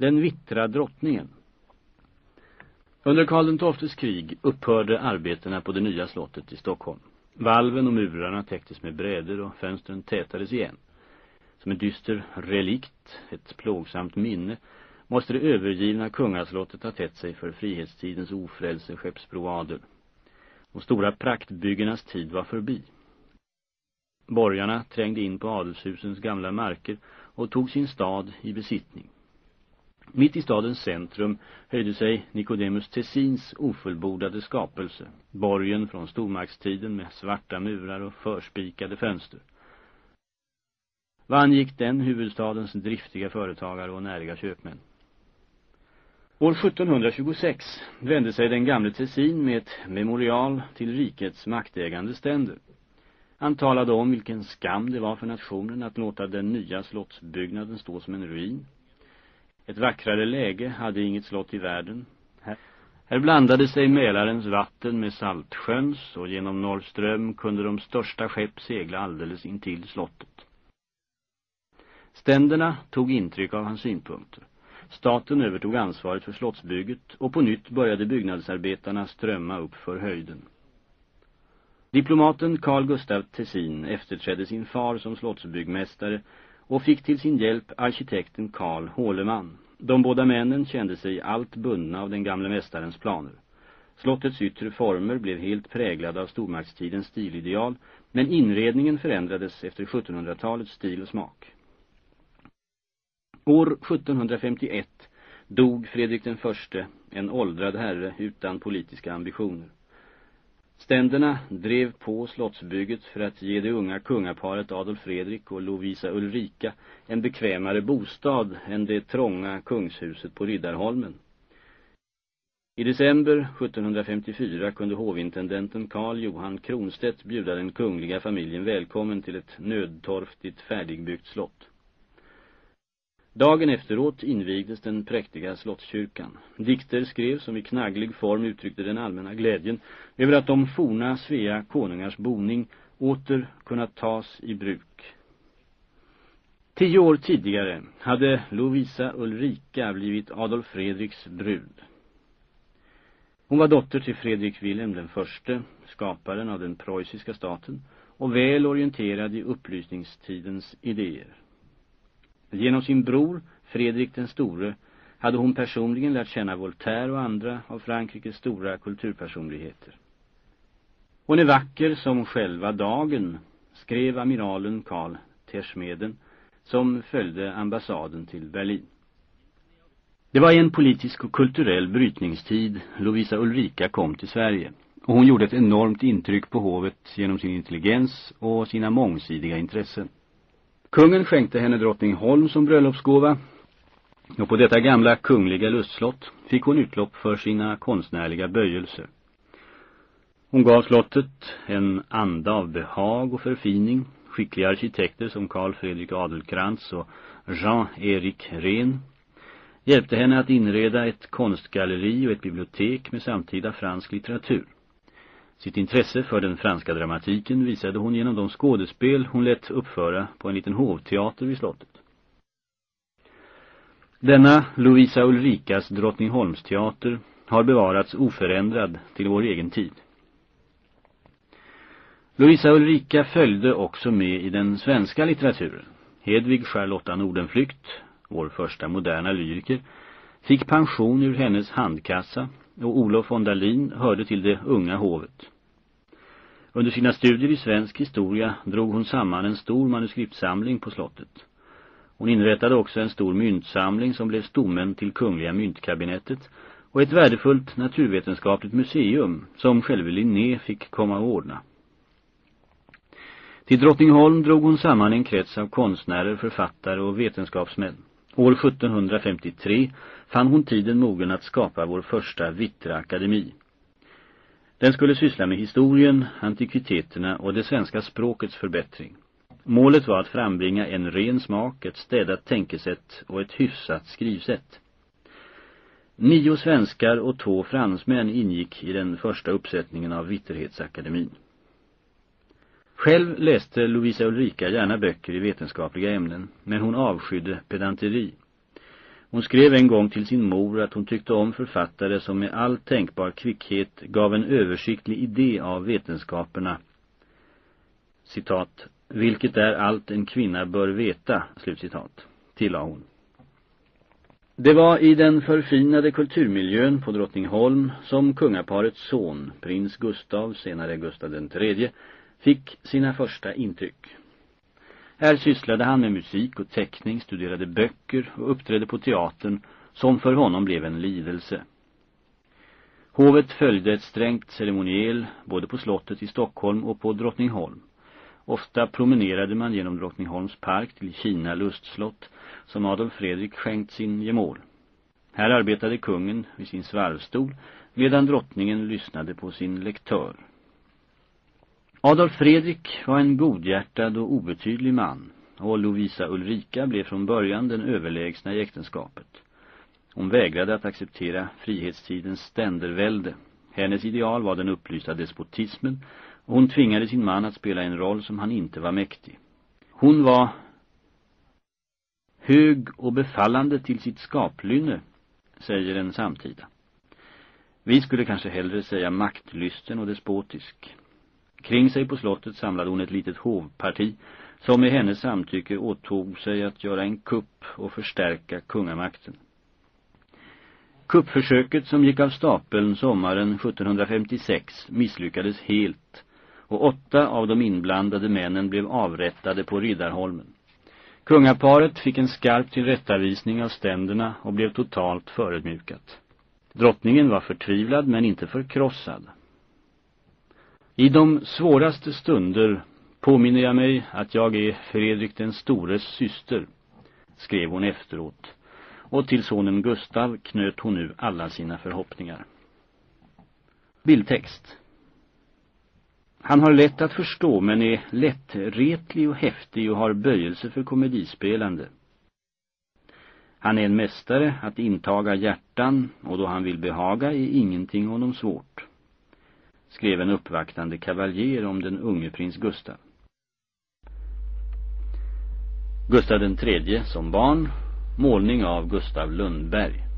Den vittra drottningen Under Karl XIIs krig upphörde arbetena på det nya slottet i Stockholm. Valven och murarna täcktes med bräder och fönstren tätades igen. Som en dyster relikt, ett plågsamt minne, måste det övergivna kungaslottet ha tätt sig för frihetstidens ofrälse skeppsbroadel. De stora praktbyggenas tid var förbi. Borgarna trängde in på adelshusens gamla marker och tog sin stad i besittning. Mitt i stadens centrum höjde sig Nicodemus Tessins ofullbordade skapelse, borgen från stormaktstiden med svarta murar och förspikade fönster. Vad angick den huvudstadens driftiga företagare och näriga köpmän? År 1726 vände sig den gamle Tessin med ett memorial till rikets maktägande ständer. Han talade om vilken skam det var för nationen att låta den nya slottsbyggnaden stå som en ruin. Ett vackrare läge hade inget slott i världen. Här, här blandade sig Mälarens vatten med Saltsjöns och genom Norrström kunde de största skepp segla alldeles intill slottet. Ständerna tog intryck av hans synpunkter. Staten övertog ansvaret för slottsbygget och på nytt började byggnadsarbetarna strömma upp för höjden. Diplomaten Carl Gustav Tessin efterträdde sin far som slottsbyggmästare och fick till sin hjälp arkitekten Carl Håleman. De båda männen kände sig allt bundna av den gamla mästarens planer. Slottets yttre former blev helt präglade av stormaktstidens stilideal, men inredningen förändrades efter 1700-talets stil och smak. År 1751 dog Fredrik den förste, en åldrad herre utan politiska ambitioner. Ständerna drev på slottsbygget för att ge det unga kungaparet Adolf Fredrik och Lovisa Ulrika en bekvämare bostad än det trånga kungshuset på Riddarholmen. I december 1754 kunde hovintendenten Karl Johan Kronstedt bjuda den kungliga familjen välkommen till ett nödtorftigt färdigbyggt slott. Dagen efteråt invigdes den präktiga slottskyrkan. Dikter skrevs som i knagglig form uttryckte den allmänna glädjen över att de forna Svea konungars boning åter kunnat tas i bruk. Tio år tidigare hade Lovisa Ulrika blivit Adolf Fredriks brud. Hon var dotter till Fredrik Wilhelm den förste, skaparen av den preussiska staten, och väl orienterad i upplysningstidens idéer. Genom sin bror, Fredrik den store, hade hon personligen lärt känna Voltaire och andra av Frankrikes stora kulturpersonligheter. Hon är vacker som själva dagen, skrev amiralen Karl Tersmeden, som följde ambassaden till Berlin. Det var en politisk och kulturell brytningstid Lovisa Ulrika kom till Sverige och hon gjorde ett enormt intryck på hovet genom sin intelligens och sina mångsidiga intressen. Kungen skänkte henne Drottningholm som bröllopsgåva och på detta gamla kungliga lustslott fick hon utlopp för sina konstnärliga böjelser. Hon gav slottet en anda av behag och förfining. Skickliga arkitekter som Carl Fredrik Adelkrantz och Jean-Erik Rehn hjälpte henne att inreda ett konstgalleri och ett bibliotek med samtida fransk litteratur. Sitt intresse för den franska dramatiken visade hon genom de skådespel hon lät uppföra på en liten hovteater vid slottet. Denna Lovisa Ulrikas Drottningholmsteater har bevarats oförändrad till vår egen tid. Lovisa Ulrika följde också med i den svenska litteraturen. Hedvig Charlotta Nordenflykt, vår första moderna lyriker, fick pension ur hennes handkassa och Olof von Dalin hörde till det unga hovet. Under sina studier i svensk historia drog hon samman en stor manuskriptsamling på slottet. Hon inrättade också en stor myntsamling som blev stommen till kungliga myntkabinettet och ett värdefullt naturvetenskapligt museum som själve Linné fick komma och ordna. Till Drottningholm drog hon samman en krets av konstnärer, författare och vetenskapsmän. År 1753 fann hon tiden mogen att skapa vår första Vittra akademi. Den skulle syssla med historien, antikviteterna och det svenska språkets förbättring. Målet var att frambringa en ren smak, ett städat tänkesätt och ett hyfsat skrivsätt. Nio svenskar och två fransmän ingick i den första uppsättningen av Vitterhetsakademin. Själv läste Lovisa Ulrika gärna böcker i vetenskapliga ämnen, men hon avskydde pedanteri. Hon skrev en gång till sin mor att hon tyckte om författare som med all tänkbar kvickhet gav en översiktlig idé av vetenskaperna. Citat, vilket är allt en kvinna bör veta, slutcitat, tillade hon. Det var i den förfinade kulturmiljön på Drottningholm som kungaparets son, prins Gustav, senare Gustav III, fick sina första intryck. Här sysslade han med musik och teckning, studerade böcker och uppträdde på teatern som för honom blev en lidelse. Hovet följde ett strängt ceremoniel både på slottet i Stockholm och på Drottningholm. Ofta promenerade man genom Drottningholms park till Kina lustslott som Adolf Fredrik skänkt sin gemål. Här arbetade kungen vid sin svarvstol medan drottningen lyssnade på sin lektör. Adolf Fredrik var en godhjärtad och obetydlig man och Lovisa Ulrika blev från början den överlägsna i äktenskapet. Hon vägrade att acceptera frihetstidens ständervälde. Hennes ideal var den upplysta despotismen och hon tvingade sin man att spela en roll som han inte var mäktig. Hon var hög och befallande till sitt skaplynne, säger en samtida. Vi skulle kanske hellre säga maktlysten och despotisk. Kring sig på slottet samlade hon ett litet hovparti som med hennes samtycke åtog sig att göra en kupp och förstärka kungamakten. Kuppförsöket som gick av stapeln sommaren 1756 misslyckades helt och åtta av de inblandade männen blev avrättade på Riddarholmen. Kungaparet fick en skarp tillrättavisning av ständerna och blev totalt förödmjukat. Drottningen var förtvivlad men inte förkrossad. I de svåraste stunder påminner jag mig att jag är Fredrik den stores syster, skrev hon efteråt. Och till sonen Gustav knöt hon nu alla sina förhoppningar. Bildtext. Han har lätt att förstå men är lättretlig och häftig och har böjelse för komedispelande. Han är en mästare att intaga hjärtan och då han vill behaga är ingenting honom svårt skrev en uppvaktande kavaljer om den unge prins Gustav. Gustav den tredje som barn, målning av Gustav Lundberg.